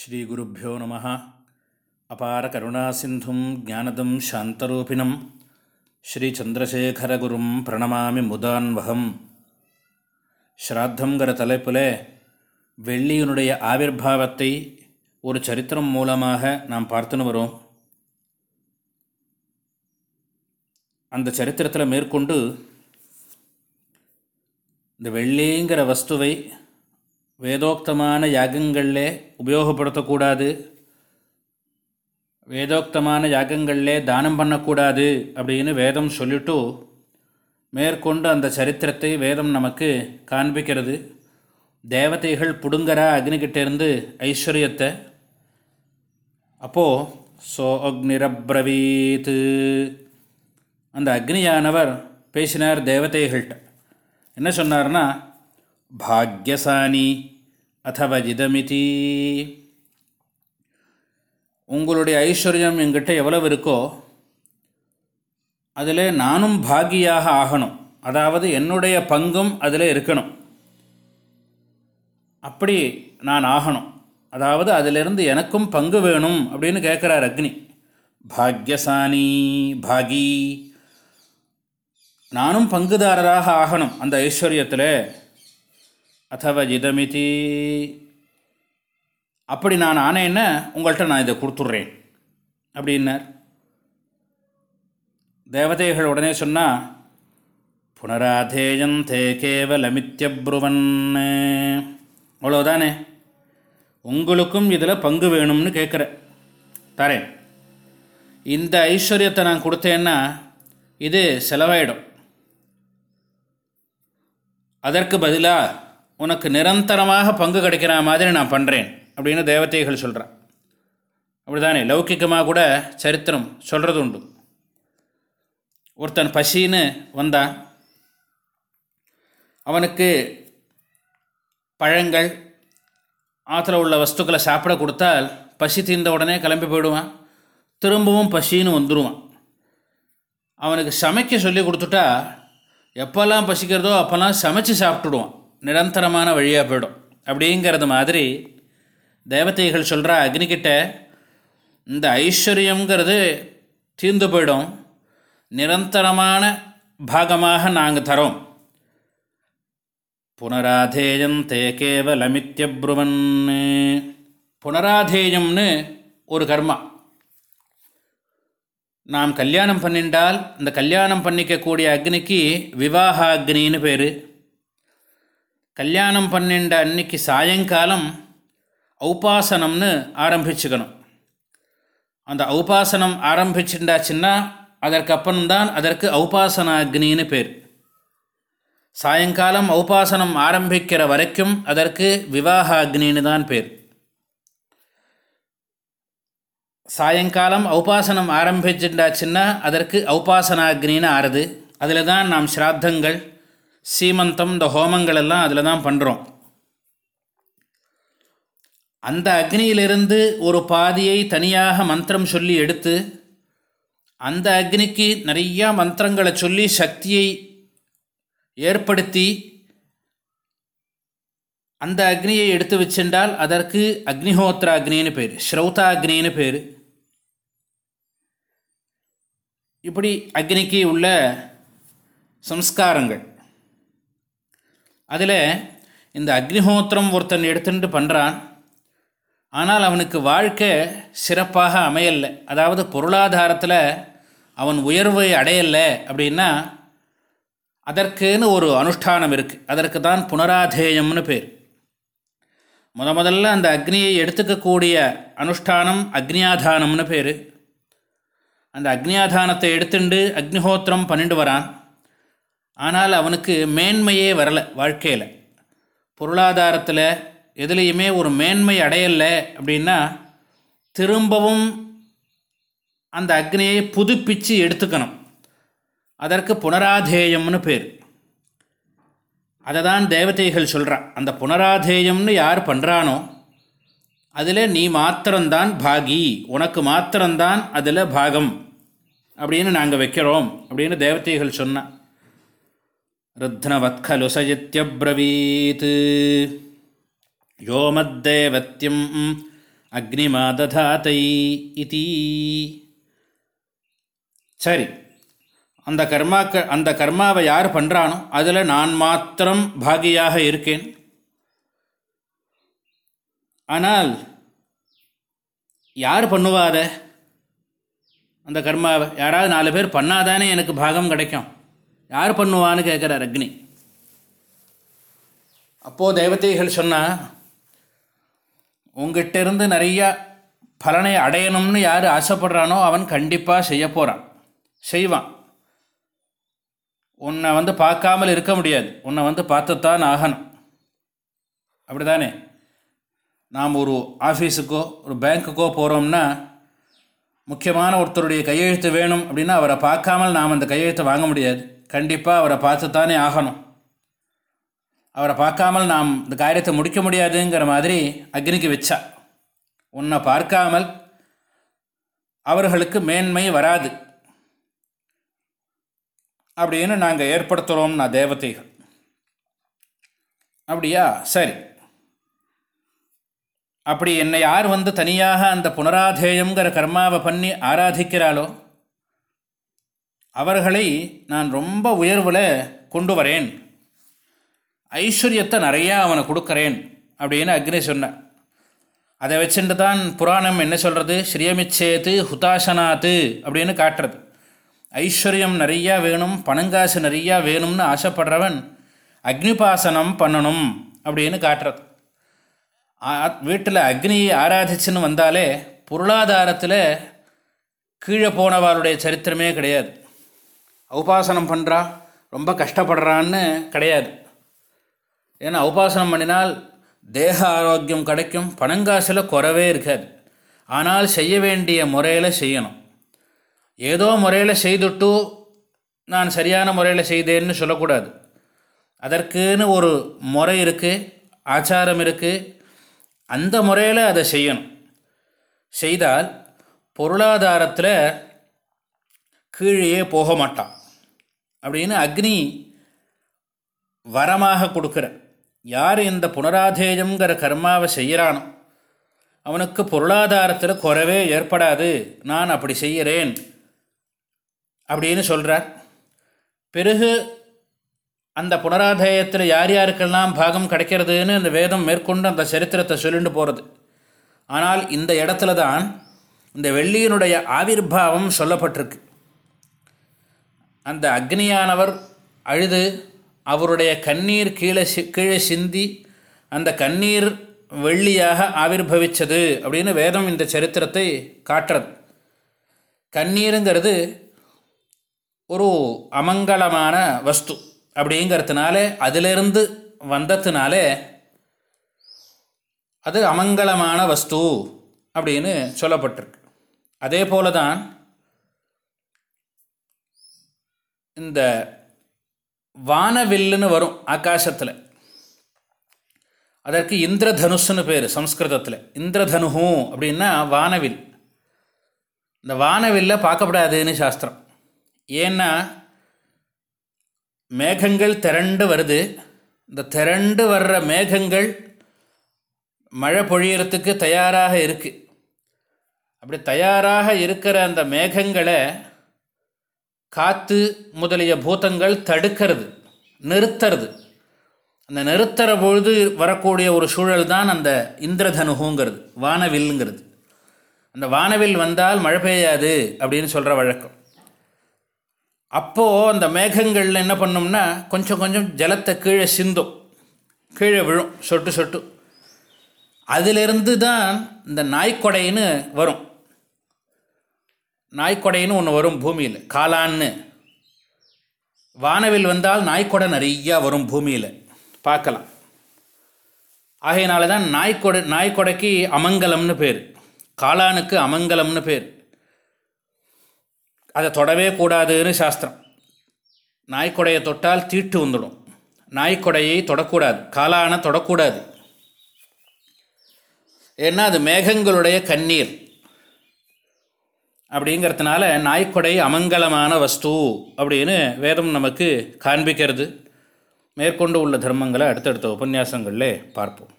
ஸ்ரீகுருப்போ நம. அபார கருணாசிந்தும் ஜானதம் சாந்தரூபிணம். ஸ்ரீச்சந்திரசேகரகுரும் பிரணமாமி முதான்வகம். ஸ்ராத்தங்கிற தலைப்பில் வெள்ளியினுடைய ஆவிர்வாவத்தை ஒரு சரித்திரம் மூலமாக நாம் பார்த்துன்னு வரோம். அந்த சரித்திரத்தில் மேற்கொண்டு இந்த வெள்ளிங்கிற வஸ்துவை வேதோக்தமான யாகங்களில் உபயோகப்படுத்தக்கூடாது. வேதோக்தமான யாகங்களில் தானம் பண்ணக்கூடாது அப்படின்னு வேதம் சொல்லிட்டு மேற்கொண்டு அந்த சரித்திரத்தை வேதம் நமக்கு காண்பிக்கிறது. தேவதைகள் புடுங்கரா அக்னிகிட்டேருந்து ஐஸ்வர்யத்தை? அப்போது சோ அக்னிரப்ரவீத்து அந்த அக்னியானவர் பேசினார் தேவதைகள்கிட்ட. என்ன சொன்னார்னா பாக்யசானி அத்தவா ஜிதமிதி உங்களுடைய ஐஸ்வர்யம் என்கிட்ட எவ்வளவு இருக்கோ அதில் நானும் பாகியாக ஆகணும். அதாவது என்னுடைய பங்கும் அதில் இருக்கணும். அப்படி நான் ஆகணும். அதாவது அதிலிருந்து எனக்கும் பங்கு வேணும் அப்படின்னு கேட்குறார் அக்னி. பாக்யசானி பாகி. நானும் பங்குதாரராக ஆகணும் அந்த ஐஸ்வர்யத்தில். அதவ இதமிதி அப்படி நான் ஆனேன்னா உங்கள்கிட்ட நான் இதை கொடுத்துட்றேன். அப்படின்னார். தேவதைகள் உடனே சொன்னால் புனராதேயம் தே கேவலமித்யப்ருவன். அவ்வளோதானே உங்களுக்கும் இதில் பங்கு வேணும்னு கேட்குற. தரேன். இந்த ஐஸ்வர்யத்தை நான் கொடுத்தேன்னா இது செலவாயிடும். அதற்கு பதிலாக உனக்கு நிரந்தரமாக பங்கு கிடைக்கிற மாதிரி நான் பண்ணுறேன் அப்படின்னு தேவதைகள் சொல்கிறான் அப்படி தானே லௌக்கிகமாக கூட சரித்திரம் சொல்கிறது உண்டு. ஒருத்தன் பசின்னு வந்தான். அவனுக்கு பழங்கள் ஆற்றுல உள்ள வஸ்துக்களை சாப்பிட கொடுத்தால் பசி தீர்ந்த உடனே கிளம்பி போயிடுவான். திரும்பவும் பசின்னு வந்துடுவான் அவனுக்கு சமைக்க சொல்லி கொடுத்துட்டா எப்போல்லாம் பசிக்கிறதோ அப்போல்லாம் சமைச்சு சாப்பிட்டுடுவான். நிரந்தரமான வழியாக போயிடும். அப்படிங்கிறது மாதிரி தேவதைகள் சொல்கிறா அக்னிக்கிட்ட இந்த ஐஸ்வர்யங்கிறது தீர்ந்து போயிடும். நிரந்தரமான பாகமாக நாங்கள் தரோம். புனராதேயம் தே கேவலமித்யப்ருவன். புனராதேயம்னு ஒரு கர்மா. நாம் கல்யாணம் பண்ணிண்டால் இந்த கல்யாணம் பண்ணிக்கக்கூடிய அக்னிக்கு விவாக அக்னின்னு பேர். கல்யாணம் பண்ணிண்ட அன்னைக்கு சாயங்காலம் ஔபாசனம்னு ஆரம்பிச்சுக்கணும். அந்த ஔபாசனம் ஆரம்பிச்சுட்டாச்சுன்னா அதற்கப்புறம்தான் அதற்கு ஔபாசன அக்னின்னு பேர். சாயங்காலம் ஔபாசனம் ஆரம்பிக்கிற வரைக்கும் அதற்கு விவாக அக்னின்னு தான் பேர். சாயங்காலம் ஔபாசனம் ஆரம்பிச்சுட்டாச்சுன்னா அதற்கு ஔபாசனாக்னின்னு ஆறுது. அதில் தான் நாம் ஸ்ராத்தங்கள் சீமந்தம் இந்த ஹோமங்கள் எல்லாம் அதில் தான் பண்ணுறோம். அந்த அக்னியிலிருந்து ஒரு பாதியை தனியாக மந்திரம் சொல்லி எடுத்து அந்த அக்னிக்கு நிறையா மந்திரங்களை சொல்லி சக்தியை ஏற்படுத்தி அந்த அக்னியை எடுத்து வச்சிருந்தால் அதற்கு அக்னிஹோத்திர அக்னின்னு பேர் ஸ்ரௌதா அக்னின்னு பேர். இப்படி அக்னிக்கு உள்ள சம்ஸ்காரங்கள். அதில் இந்த அக்னிஹோத்திரம் ஒருத்தன் எடுத்துட்டு பண்ணுறான் ஆனால் அவனுக்கு வாழ்க்கை சிறப்பாக அமையலை அதாவது பொருளாதாரத்தில் அவன் உயர்வை அடையலை அப்படின்னா அதற்குன்னு ஒரு அனுஷ்டானம் இருக்குது அதற்கு தான் புனராதேயம்னு பேர். முத முதல்ல அந்த அக்னியை எடுத்துக்கக்கூடிய அனுஷ்டானம் அக்னியாதானம்னு பேர். அந்த அக்னியாதானத்தை எடுத்துண்டு அக்னிஹோத்திரம் பண்ணிட்டு வரான். ஆனால் அவனுக்கு மேன்மையே வரலை வாழ்க்கையில். பொருளாதாரத்தில் எதுலேயுமே ஒரு மேன்மை அடையலை அப்படின்னா திரும்பவும் அந்த அக்னியை புதுப்பித்து எடுத்துக்கணும். அதற்கு புனராதேயம்னு பேர். அதை தான் தேவதைகள் சொல்கிறான் அந்த புனராதேயம்னு யார் பண்ணுறானோ அதில் நீ மாத்திரம்தான் பாகி. உனக்கு மாத்திரம்தான் அதில் பாகம் அப்படின்னு நாங்கள் வைக்கிறோம் அப்படின்னு தேவதைகள் சொன்னான் ருத்னவத்கலு சயித்யப்ரவீத் யோமத்தேவத்தியம் அக்னிமா ததாத்தை இதி சரி அந்த கர்மாக்க அந்த கர்மாவை யார் பண்ணுறானோ அதில் நான் மாத்திரம் பாகியாக இருக்கேன். ஆனால் யார் பண்ணுவாத அந்த கர்மாவை யாராவது நாலு பேர் பண்ணாதானே எனக்கு பாகம் கிடைக்கும். யார் பண்ணுவான்னு கேட்குறார் அக்னி அப்போது தேவதைகள் சொன்னால் உங்ககிட்டேருந்து நிறையா பலனை அடையணும்னு யார் ஆசைப்படுறானோ அவன் கண்டிப்பாக செய்ய போகிறான் செய்வான். உன்னை வந்து பார்க்காமல் இருக்க முடியாது. உன்னை வந்து பார்த்துத்தான் ஆகணும். அப்படி தானே நாம் ஒரு ஆஃபீஸுக்கோ ஒரு பேங்க்குக்கோ போகிறோம்னா முக்கியமான ஒருத்தருடைய கையெழுத்து வேணும் அப்படின்னா அவரை பார்க்காமல் நாம் அந்த கையெழுத்தை வாங்க முடியாது. கண்டிப்பாக அவரை பார்த்துத்தானே ஆகணும். அவரை பார்க்காமல் நாம் இந்த காரியத்தை முடிக்க முடியாதுங்கிற மாதிரி அக்னிக்கு வச்சா. உன்னை பார்க்காமல் அவர்களுக்கு மேன்மை வராது. அப்படின்னு நாங்கள் ஏற்படுத்துகிறோம்னா தேவதைகள். அப்படியா? சரி. அப்படி என்னை யார் வந்து தனியாக அந்த புனராதேயங்கிற கர்மாவை பண்ணி ஆராதிக்கிறாளோ அவர்களை நான் ரொம்ப உயர்வில் கொண்டு வரேன். ஐஸ்வர்யத்தை நிறையா அவனை கொடுக்குறேன் அப்படின்னு அக்னி சொன்னான் அதை வச்சுட்டு தான் புராணம் என்ன சொல்கிறது ஸ்ரீயமிச்சேத்து ஹுதாசனாத்து அப்படின்னு காட்டுறது. ஐஸ்வர்யம் நிறையா வேணும் பணங்காசு நிறையா வேணும்னு ஆசைப்படுறவன் அக்னிபாசனம் பண்ணணும் அப்படின்னு காட்டுறது. வீட்டில் அக்னியை ஆராதிச்சுன்னு வந்தாலே பொருளாதாரத்தில் கீழே போனவாளுடைய சரித்திரமே கிடையாது. உபாசனம் பண்ணுறா ரொம்ப கஷ்டப்படுறான்னு கிடையாது. ஏன்னா உபாசனம் பண்ணினால் தேக ஆரோக்கியம் கிடைக்கும் பணங்காசில் குறவே இருக்காது. ஆனால் செய்ய வேண்டிய முறையில் செய்யணும். ஏதோ முறையில் செய்துட்டு நான் சரியான முறையில் செய்தேன்னு சொல்லக்கூடாது. அதற்குன்னு ஒரு முறை இருக்குது ஆச்சாரம் இருக்குது அந்த முறையில் அதை செய்யணும். செய்தால் பொருளாதாரத்தில் கீழே போக மாட்டான். அப்படின்னு அக்னி வரமாக கொடுக்குற. யார் இந்த புனராதேயங்கிற கர்மாவை செய்கிறானோ அவனுக்கு பொருளாதாரத்தில் குறவே ஏற்படாது. நான் அப்படி செய்கிறேன் அப்படின்னு சொல்கிறார் பிறகு அந்த புனராதேயத்தில் யார் யாருக்கெல்லாம் பாகம் கிடைக்கிறதுன்னு அந்த வேதம் மேற்கொண்டு அந்த சரித்திரத்தை சொல்லிட்டு போகிறது ஆனால் இந்த இடத்துல தான் இந்த வெள்ளியினுடைய ஆவிர்வாவம் சொல்லப்பட்டிருக்கு. அந்த அக்னியானவர் அழுது அவருடைய கண்ணீர் கீழே சி கீழே சிந்தி அந்த கண்ணீர் வெள்ளியாக ஆவிர்வவிச்சது அப்படின்னு வேதம் இந்த சரித்திரத்தை காட்டுறது. கண்ணீருங்கிறது ஒரு அமங்கலமான வஸ்து அப்படிங்கிறதுனால அதிலிருந்து வந்ததுனாலே அது அமங்கலமான வஸ்து அப்படின்னு சொல்லப்பட்டிருக்கு. அதே போல தான் இந்த வானவில்லுன்னு வரும் ஆகாசத்தில். அதற்கு இந்திரதனுஷுன்னு பேர் சம்ஸ்கிருதத்தில். இந்திரதனு அப்படின்னா வானவில். இந்த வானவில்லை பார்க்கப்படாதுன்னு சாஸ்திரம். ஏன்னா மேகங்கள் திரண்டு வருது. இந்த திரண்டு வர்ற மேகங்கள் மழை பொழியறதுக்கு தயாராக இருக்குது அப்படி தயாராக இருக்கிற அந்த மேகங்களை காற்று முதலிய பூதங்கள் தடுக்கிறது நிறுத்துறது. அந்த நிறுத்துற பொழுது வரக்கூடிய ஒரு சூழல் தான் அந்த இந்திரதனுகுங்கிறது வானவில்ங்கிறது அந்த வானவில் வந்தால் மழை பெய்யாது அப்படின்னு சொல்கிற வழக்கம். அப்போது அந்த மேகங்களில் என்ன பண்ணோம்னா கொஞ்சம் கொஞ்சம் ஜலத்தை கீழே சிந்தும். கீழே விழும் சொட்டு சொட்டு. அதிலிருந்து தான் இந்த நாய்க்கொடைன்னு வரும். நாய்க்கொடைன்னு ஒன்று வரும் பூமியில். காளான்னு. வானவில் வந்தால் நாய்க்கொடை நிறையா வரும் பூமியில். பார்க்கலாம். ஆகையினால தான் நாய்க்கொடை நாய்க்கொடைக்கு அமங்கலம்னு பேர். காளானுக்கு அமங்கலம்னு பேர். அதை தொடவே கூடாதுன்னு சாஸ்திரம். நாய்க்கொடையை தொட்டால் தீட்டு வந்துடும். நாய்க்கொடையை தொடக்கூடாது. காளானை தொடக்கூடாது. ஏன்னா அது மேகங்களுடைய கண்ணீர். அப்படிங்கிறதுனால நாய்க்கொடை அமங்கலமான வஸ்து அப்படின்னு வேதம் நமக்கு காண்பிக்கிறது. மேற்கொண்டு உள்ள தர்மங்களை அடுத்தடுத்த உபன்யாசங்களில் பார்ப்போம்.